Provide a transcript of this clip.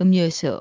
음료수